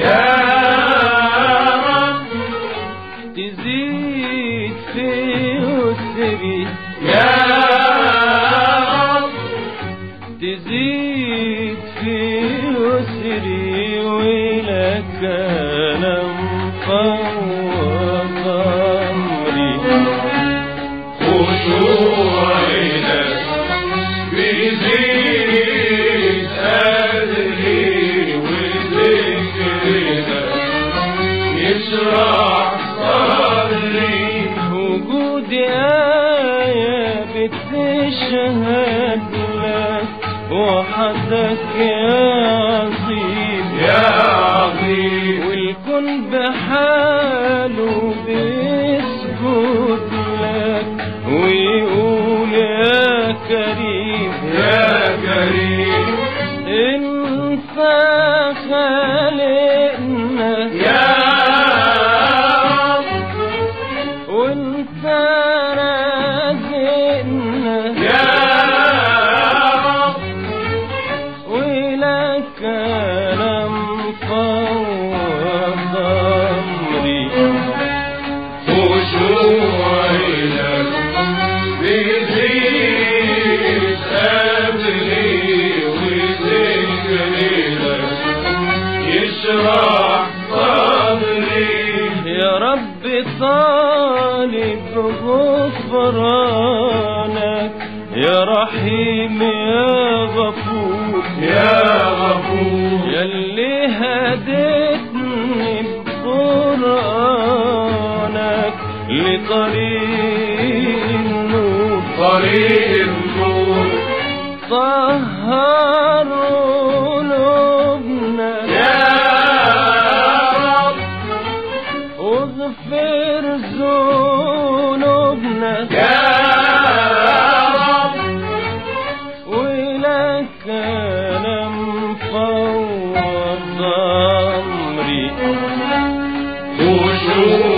يا رب. تزيد في عسري يا رب. تزيد في ولك أنا بتشهد لك وحدك يا عظيم. يا عظيم. والكون بحاله بيسجد لك ويقول يا كريم. يا كريم. انت أنا وذكري لك يشرح صدري يا رب طالب غفرانك يا رحيم يا غفور. يا لطريق النور طريق النور طهر قلوبنا يا رب واغفر ذنوبنا يا رب ولك أنا مفوض امري خشوعي